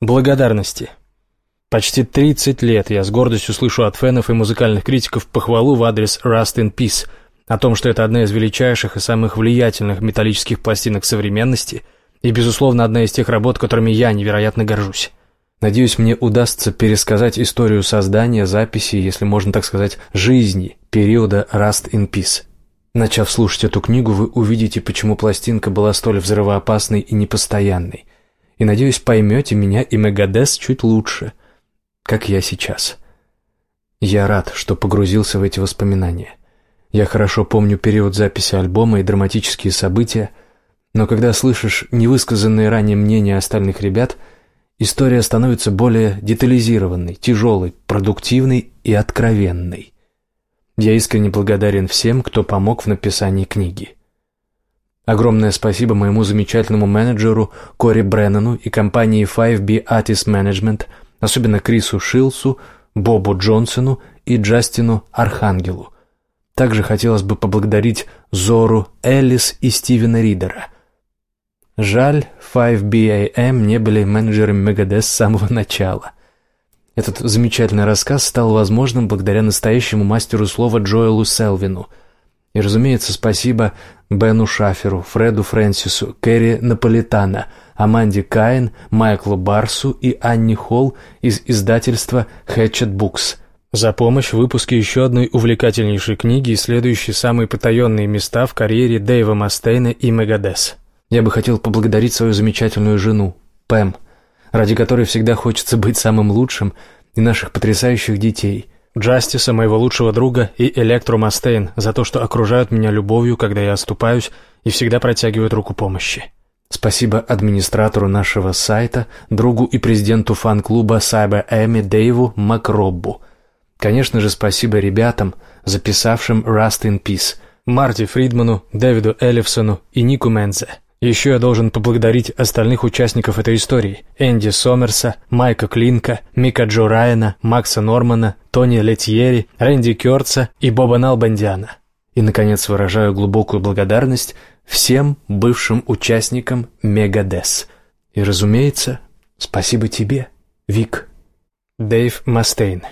Благодарности. Почти 30 лет я с гордостью слышу от фенов и музыкальных критиков похвалу в адрес Rust in Peace, о том, что это одна из величайших и самых влиятельных металлических пластинок современности и, безусловно, одна из тех работ, которыми я невероятно горжусь. Надеюсь, мне удастся пересказать историю создания, записи, если можно так сказать, жизни периода Rust in Peace. Начав слушать эту книгу, вы увидите, почему пластинка была столь взрывоопасной и непостоянной. И, надеюсь, поймете меня и Мегадес чуть лучше, как я сейчас. Я рад, что погрузился в эти воспоминания. Я хорошо помню период записи альбома и драматические события, но когда слышишь невысказанные ранее мнения остальных ребят – история становится более детализированной, тяжелой, продуктивной и откровенной. Я искренне благодарен всем, кто помог в написании книги. Огромное спасибо моему замечательному менеджеру Кори Бреннану и компании 5B Artist Management, особенно Крису Шилсу, Бобу Джонсону и Джастину Архангелу. Также хотелось бы поблагодарить Зору Эллис и Стивена Ридера – Жаль, 5BAM не были менеджерами Мегадес с самого начала. Этот замечательный рассказ стал возможным благодаря настоящему мастеру слова Джоэлу Селвину. И, разумеется, спасибо Бену Шаферу, Фреду Фрэнсису, Кэрри Наполитана, Аманде Каин, Майклу Барсу и Анни Холл из издательства Hatchet Books за помощь в выпуске еще одной увлекательнейшей книги, исследующей самые потаенные места в карьере Дэйва Мастейна и Мегадес. Я бы хотел поблагодарить свою замечательную жену, Пэм, ради которой всегда хочется быть самым лучшим, и наших потрясающих детей, Джастиса, моего лучшего друга, и Электру Мастейн за то, что окружают меня любовью, когда я оступаюсь, и всегда протягивают руку помощи. Спасибо администратору нашего сайта, другу и президенту фан-клуба Cyber Эми Дэйву Макроббу. Конечно же, спасибо ребятам, записавшим Rust in Peace, Марти Фридману, Дэвиду Эллифсону и Нику Мензе. Еще я должен поблагодарить остальных участников этой истории. Энди Сомерса, Майка Клинка, Мика Джо Райана, Макса Нормана, Тони Летьери, Рэнди Кёртса и Боба Налбандиана. И, наконец, выражаю глубокую благодарность всем бывшим участникам Мегадес. И, разумеется, спасибо тебе, Вик. Дэйв Мастейн